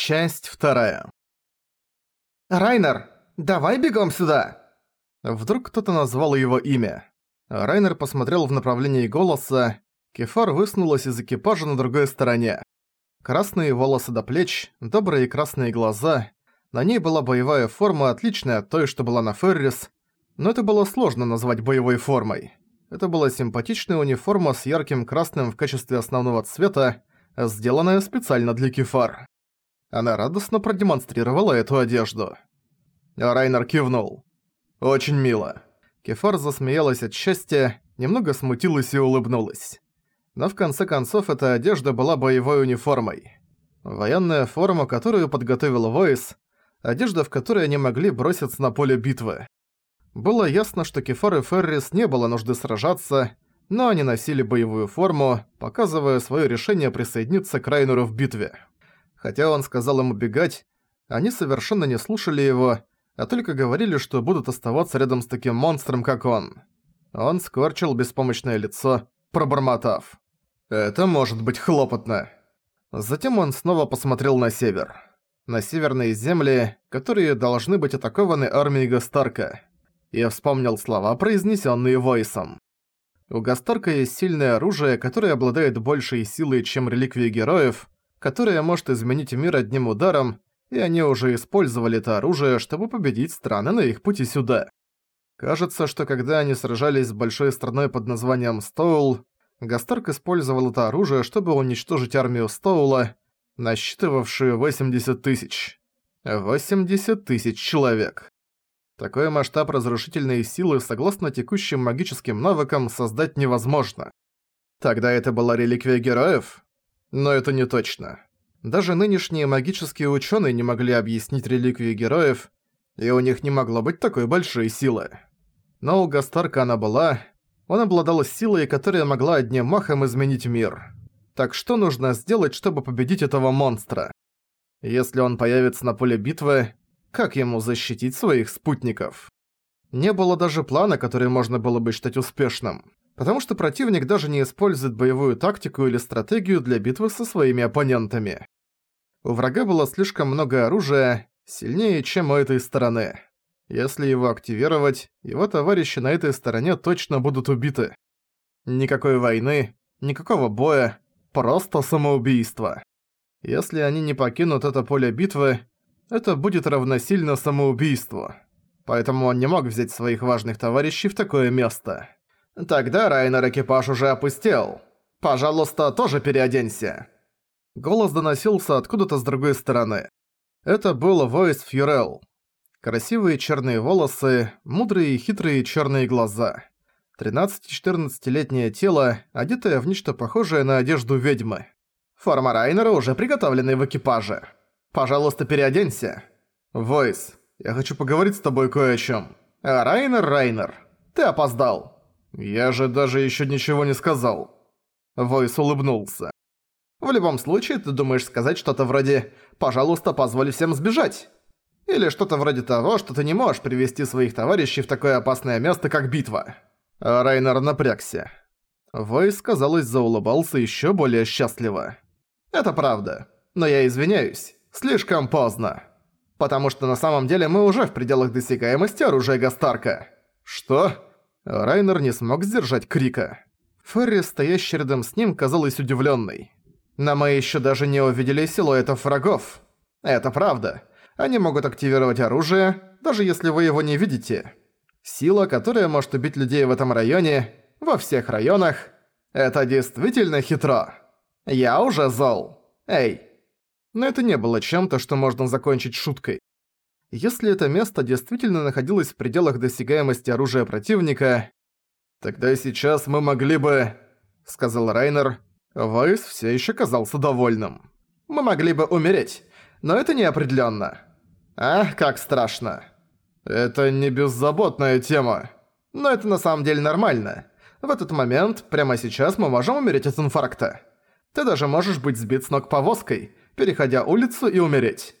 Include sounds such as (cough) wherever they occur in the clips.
Часть вторая. «Райнер, давай бегом сюда!» Вдруг кто-то назвал его имя. Райнер посмотрел в направлении голоса. Кефар высунулась из экипажа на другой стороне. Красные волосы до плеч, добрые красные глаза. На ней была боевая форма, отличная от той, что была на Феррис, но это было сложно назвать боевой формой. Это была симпатичная униформа с ярким красным в качестве основного цвета, сделанная специально для Кефар. Она радостно продемонстрировала эту одежду. Райнер кивнул. «Очень мило». Кефар засмеялась от счастья, немного смутилась и улыбнулась. Но в конце концов эта одежда была боевой униформой. Военная форма, которую подготовил Войс, одежда, в которой они могли броситься на поле битвы. Было ясно, что Кефар и Феррис не было нужды сражаться, но они носили боевую форму, показывая свое решение присоединиться к Райнеру в битве. Хотя он сказал им убегать, они совершенно не слушали его, а только говорили, что будут оставаться рядом с таким монстром, как он. Он скорчил беспомощное лицо, пробормотав. «Это может быть хлопотно». Затем он снова посмотрел на север. На северные земли, которые должны быть атакованы армией Гастарка. И вспомнил слова, произнесенные Войсом. У Гастарка есть сильное оружие, которое обладает большей силой, чем реликвии героев, которое может изменить мир одним ударом, и они уже использовали это оружие, чтобы победить страны на их пути сюда. Кажется, что когда они сражались с большой страной под названием Стоул, Гастарк использовал это оружие, чтобы уничтожить армию Стоула, насчитывавшую 80 тысяч. 80 тысяч человек. Такой масштаб разрушительной силы, согласно текущим магическим навыкам, создать невозможно. Тогда это была реликвия героев? Но это не точно. Даже нынешние магические ученые не могли объяснить реликвии героев, и у них не могло быть такой большой силы. Но у Гастарка она была. Он обладал силой, которая могла одним махом изменить мир. Так что нужно сделать, чтобы победить этого монстра? Если он появится на поле битвы, как ему защитить своих спутников? Не было даже плана, который можно было бы считать успешным потому что противник даже не использует боевую тактику или стратегию для битвы со своими оппонентами. У врага было слишком много оружия, сильнее, чем у этой стороны. Если его активировать, его товарищи на этой стороне точно будут убиты. Никакой войны, никакого боя, просто самоубийство. Если они не покинут это поле битвы, это будет равносильно самоубийству. Поэтому он не мог взять своих важных товарищей в такое место. Тогда Райнер экипаж уже опустел. Пожалуйста, тоже переоденься. Голос доносился откуда-то с другой стороны. Это был Войс Фьюрел. Красивые черные волосы, мудрые и хитрые черные глаза. 13-14-летнее тело, одетое в нечто похожее на одежду ведьмы. Форма Райнера уже приготовлены в экипаже. Пожалуйста, переоденься. Войс, я хочу поговорить с тобой кое о чем. Райнер, Райнер, ты опоздал. «Я же даже ещё ничего не сказал». Войс улыбнулся. «В любом случае, ты думаешь сказать что-то вроде «пожалуйста, позволь всем сбежать». Или что-то вроде того, что ты не можешь привести своих товарищей в такое опасное место, как битва». Райнер напрягся. Войс, казалось, заулыбался ещё более счастливо. «Это правда. Но я извиняюсь. Слишком поздно. Потому что на самом деле мы уже в пределах досягаемости оружия Гастарка». «Что?» Райнер не смог сдержать крика. Ферри, стоящий рядом с ним, казалась удивленной. «Но мы еще даже не увидели силуэтов врагов. Это правда. Они могут активировать оружие, даже если вы его не видите. Сила, которая может убить людей в этом районе, во всех районах, это действительно хитро. Я уже зол. Эй!» Но это не было чем-то, что можно закончить шуткой. Если это место действительно находилось в пределах досягаемости оружия противника, тогда сейчас мы могли бы, сказал Райнер. Вайс все еще казался довольным. Мы могли бы умереть, но это неопределенно. Ах, как страшно. Это не беззаботная тема. Но это на самом деле нормально. В этот момент, прямо сейчас, мы можем умереть от инфаркта. Ты даже можешь быть сбит с ног повозкой, переходя улицу и умереть.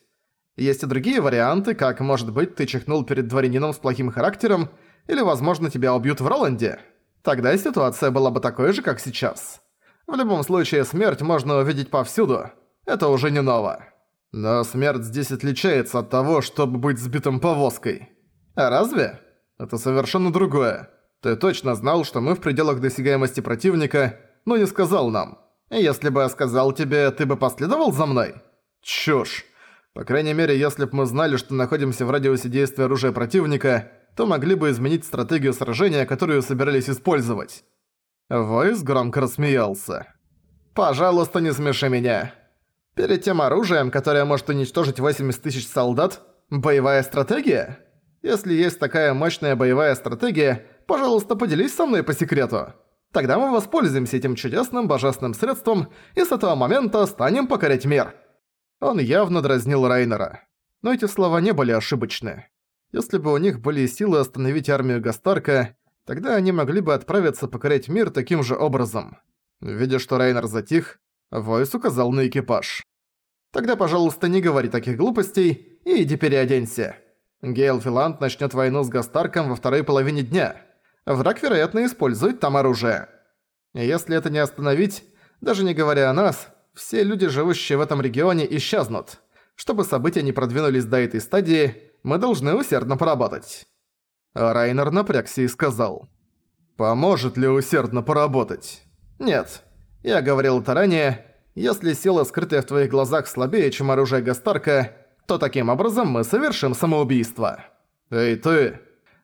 Есть и другие варианты, как, может быть, ты чихнул перед дворянином с плохим характером, или, возможно, тебя убьют в Роланде. Тогда ситуация была бы такой же, как сейчас. В любом случае, смерть можно увидеть повсюду. Это уже не ново. Но смерть здесь отличается от того, чтобы быть сбитым повозкой. А разве? Это совершенно другое. Ты точно знал, что мы в пределах досягаемости противника, но не сказал нам. Если бы я сказал тебе, ты бы последовал за мной? Чушь. По крайней мере, если бы мы знали, что находимся в радиусе действия оружия противника, то могли бы изменить стратегию сражения, которую собирались использовать. Войс громко рассмеялся. «Пожалуйста, не смеши меня. Перед тем оружием, которое может уничтожить 80 тысяч солдат, боевая стратегия? Если есть такая мощная боевая стратегия, пожалуйста, поделись со мной по секрету. Тогда мы воспользуемся этим чудесным божественным средством и с этого момента станем покорять мир». Он явно дразнил Райнера. Но эти слова не были ошибочны. Если бы у них были силы остановить армию Гастарка, тогда они могли бы отправиться покорять мир таким же образом. Видя, что Райнер затих, Войс указал на экипаж. «Тогда, пожалуйста, не говори таких глупостей и иди переоденься. Гейл Филанд начнет войну с Гастарком во второй половине дня. Враг, вероятно, использует там оружие. Если это не остановить, даже не говоря о нас, все люди, живущие в этом регионе, исчезнут. Чтобы события не продвинулись до этой стадии, мы должны усердно поработать». Райнер напрягся и сказал. «Поможет ли усердно поработать?» «Нет. Я говорил это ранее. Если сила, скрытая в твоих глазах, слабее, чем оружие Гастарка, то таким образом мы совершим самоубийство. Эй, ты!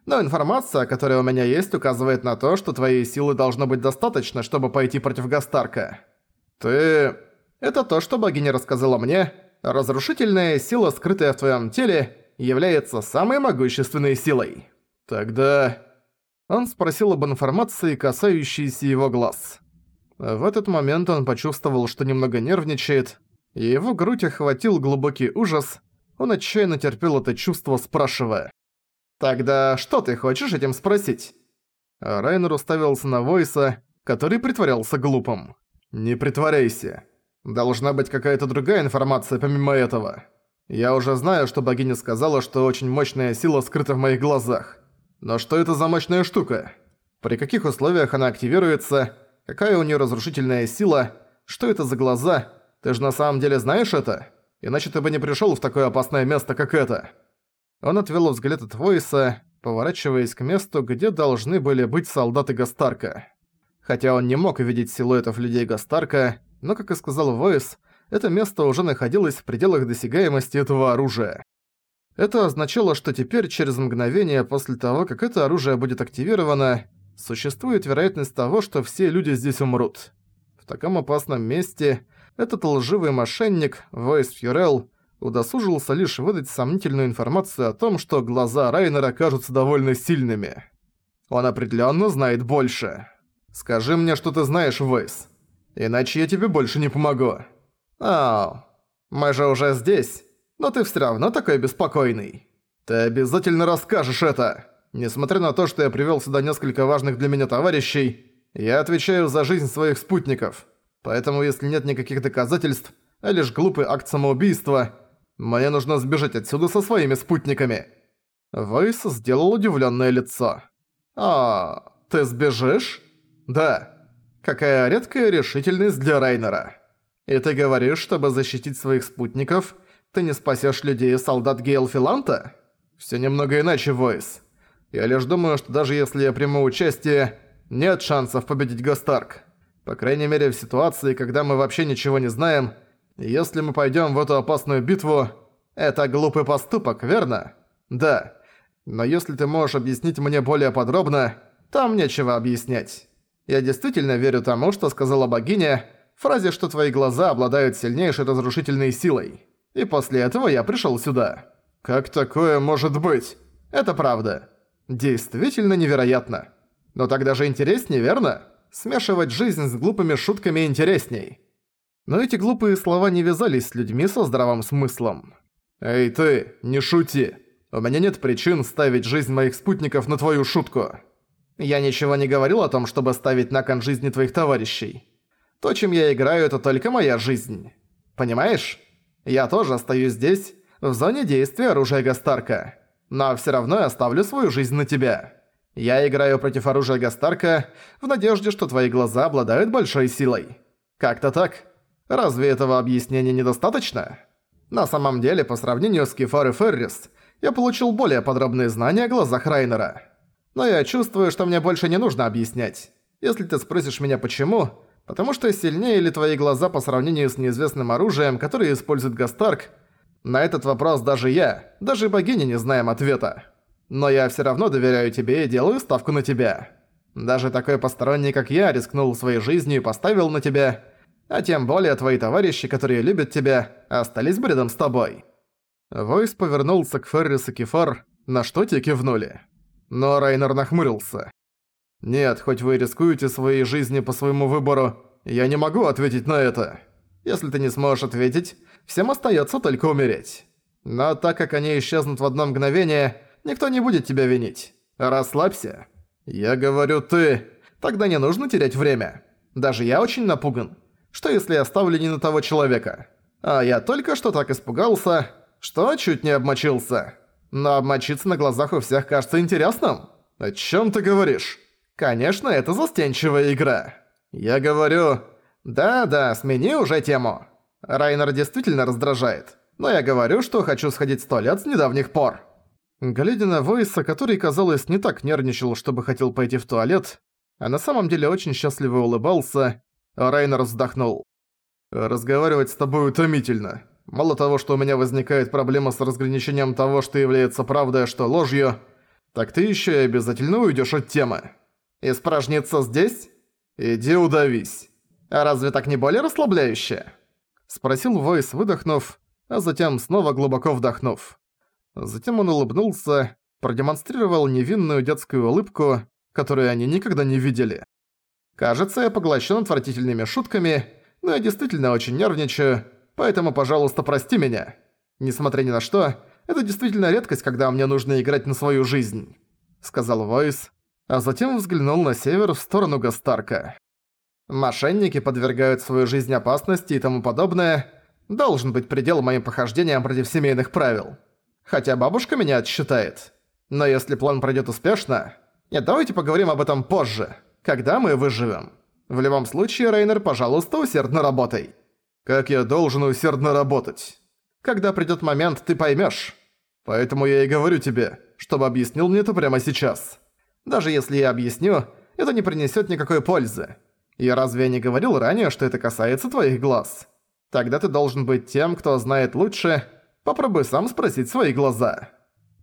Но информация, которая у меня есть, указывает на то, что твоей силы должно быть достаточно, чтобы пойти против Гастарка. Ты... Это то, что богиня рассказала мне. Разрушительная сила, скрытая в твоем теле, является самой могущественной силой. Тогда... Он спросил об информации, касающейся его глаз. В этот момент он почувствовал, что немного нервничает, и его грудь охватил глубокий ужас. Он отчаянно терпел это чувство, спрашивая. «Тогда что ты хочешь этим спросить?» Райнер уставился на Войса, который притворялся глупым. «Не притворяйся. Должна быть какая-то другая информация помимо этого. Я уже знаю, что богиня сказала, что очень мощная сила скрыта в моих глазах. Но что это за мощная штука? При каких условиях она активируется? Какая у нее разрушительная сила? Что это за глаза? Ты же на самом деле знаешь это? Иначе ты бы не пришел в такое опасное место, как это». Он отвел взгляд от Войса, поворачиваясь к месту, где должны были быть солдаты Гастарка. Хотя он не мог увидеть силуэтов людей Гастарка, но, как и сказал Войс, это место уже находилось в пределах досягаемости этого оружия. Это означало, что теперь, через мгновение после того, как это оружие будет активировано, существует вероятность того, что все люди здесь умрут. В таком опасном месте этот лживый мошенник, Войс Фьюрелл, удосужился лишь выдать сомнительную информацию о том, что глаза Райнера кажутся довольно сильными. Он определенно знает больше. «Скажи мне, что ты знаешь, Войс. Иначе я тебе больше не помогу». «Ау, мы же уже здесь, но ты всё равно такой беспокойный. Ты обязательно расскажешь это. Несмотря на то, что я привёл сюда несколько важных для меня товарищей, я отвечаю за жизнь своих спутников. Поэтому если нет никаких доказательств, а лишь глупый акт самоубийства, мне нужно сбежать отсюда со своими спутниками». Войс сделал удивлённое лицо. «А, ты сбежишь?» «Да. Какая редкая решительность для Райнера». «И ты говоришь, чтобы защитить своих спутников, ты не спасешь людей и солдат Гейлфиланта?» «Всё немного иначе, Войс. Я лишь думаю, что даже если я приму участие, нет шансов победить Гастарк. По крайней мере, в ситуации, когда мы вообще ничего не знаем, если мы пойдём в эту опасную битву, это глупый поступок, верно? Да. Но если ты можешь объяснить мне более подробно, там нечего объяснять. Я действительно верю тому, что сказала богиня, фразе, что твои глаза обладают сильнейшей разрушительной силой. И после этого я пришёл сюда. Как такое может быть? Это правда. Действительно невероятно. Но так даже интереснее, верно? Смешивать жизнь с глупыми шутками интересней. Но эти глупые слова не вязались с людьми со здравым смыслом. «Эй ты, не шути. У меня нет причин ставить жизнь моих спутников на твою шутку. Я ничего не говорил о том, чтобы ставить на кон жизни твоих товарищей. То, чем я играю, это только моя жизнь. Понимаешь? Я тоже остаюсь здесь, в зоне действия оружия Гастарка. Но всё равно я ставлю свою жизнь на тебя. Я играю против оружия Гастарка в надежде, что твои глаза обладают большой силой. Как-то так. Разве этого объяснения недостаточно? На самом деле, по сравнению с Кефар и Феррис, я получил более подробные знания о глазах Райнера. Но я чувствую, что мне больше не нужно объяснять. Если ты спросишь меня почему, потому что сильнее ли твои глаза по сравнению с неизвестным оружием, которое использует Гастарк, на этот вопрос даже я, даже богини не знаем ответа. Но я всё равно доверяю тебе и делаю ставку на тебя. Даже такой посторонний, как я, рискнул своей жизнью и поставил на тебя, а тем более твои товарищи, которые любят тебя, остались бы рядом с тобой». Войс повернулся к Феррис и Кефар, на что те кивнули. Но Райнер нахмурился. «Нет, хоть вы рискуете своей жизнью по своему выбору, я не могу ответить на это. Если ты не сможешь ответить, всем остается только умереть. Но так как они исчезнут в одно мгновение, никто не будет тебя винить. Расслабься. Я говорю ты. Тогда не нужно терять время. Даже я очень напуган. Что если я ставлю не на того человека? А я только что так испугался, что чуть не обмочился. Но обмочиться на глазах у всех кажется интересным. О чем ты говоришь? Конечно, это застенчивая игра. Я говорю... Да-да, смени уже тему. Райнер действительно раздражает. Но я говорю, что хочу сходить в туалет с недавних пор. Глядя на Войса, который, казалось, не так нервничал, чтобы хотел пойти в туалет, а на самом деле очень счастливо улыбался, Райнер вздохнул. «Разговаривать с тобой утомительно. Мало того, что у меня возникает проблема с разграничением того, что является правдой, а что ложью, так ты ещё и обязательно уйдёшь от темы. Испражниться здесь? Иди удавись. А разве так не более расслабляюще?» Спросил Войс, выдохнув, а затем снова глубоко вдохнув. Затем он улыбнулся, продемонстрировал невинную детскую улыбку, которую они никогда не видели. «Кажется, я поглощен отвратительными шутками, но я действительно очень нервничаю, поэтому, пожалуйста, прости меня. Несмотря ни на что, это действительно редкость, когда мне нужно играть на свою жизнь», — сказал Войс, а затем взглянул на север в сторону Гастарка. «Мошенники подвергают свою жизнь опасности и тому подобное. Должен быть предел моим похождениям против семейных правил». Хотя бабушка меня отсчитает. Но если план пройдет успешно... Нет, давайте поговорим об этом позже, когда мы выживем. В любом случае, Рейнер, пожалуйста, усердно работай. Как я должен усердно работать? Когда придёт момент, ты поймёшь. Поэтому я и говорю тебе, чтобы объяснил мне это прямо сейчас. Даже если я объясню, это не принесёт никакой пользы. И разве я не говорил ранее, что это касается твоих глаз? Тогда ты должен быть тем, кто знает лучше, Попробуй сам спросить свои глаза.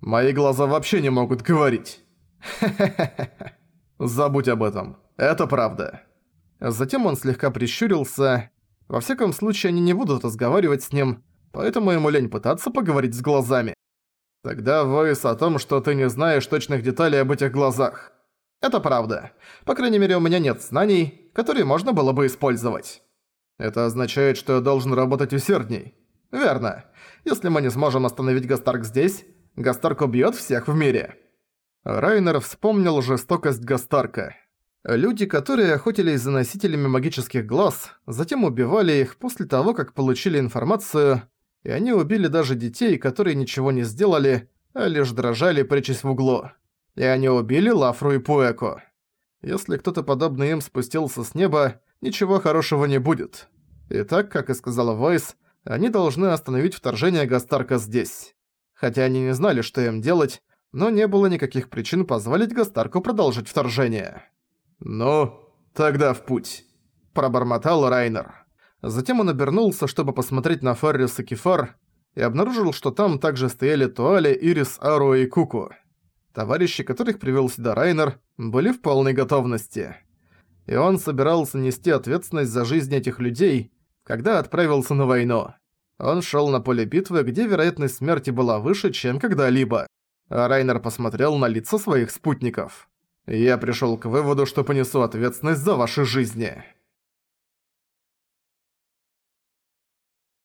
Мои глаза вообще не могут говорить. (laughs) Забудь об этом. Это правда. Затем он слегка прищурился. Во всяком случае, они не будут разговаривать с ним, поэтому ему лень пытаться поговорить с глазами. Тогда войс о том, что ты не знаешь точных деталей об этих глазах. Это правда. По крайней мере, у меня нет знаний, которые можно было бы использовать. Это означает, что я должен работать усердней. Верно. Если мы не сможем остановить Гастарк здесь, Гастарк убьёт всех в мире. Райнер вспомнил жестокость Гастарка. Люди, которые охотились за носителями магических глаз, затем убивали их после того, как получили информацию, и они убили даже детей, которые ничего не сделали, а лишь дрожали, прячась в углу. И они убили Лафру и Пуэко. Если кто-то подобный им спустился с неба, ничего хорошего не будет. И так, как и сказала Войс, они должны остановить вторжение Гастарка здесь. Хотя они не знали, что им делать, но не было никаких причин позволить Гастарку продолжить вторжение. «Ну, тогда в путь», – пробормотал Райнер. Затем он обернулся, чтобы посмотреть на Феррис и Кефар, и обнаружил, что там также стояли Туали, Ирис, Ару и Куку. Товарищи, которых привел сюда Райнер, были в полной готовности. И он собирался нести ответственность за жизнь этих людей, когда отправился на войну. Он шел на поле битвы, где вероятность смерти была выше, чем когда-либо. А Райнер посмотрел на лица своих спутников. «Я пришел к выводу, что понесу ответственность за ваши жизни».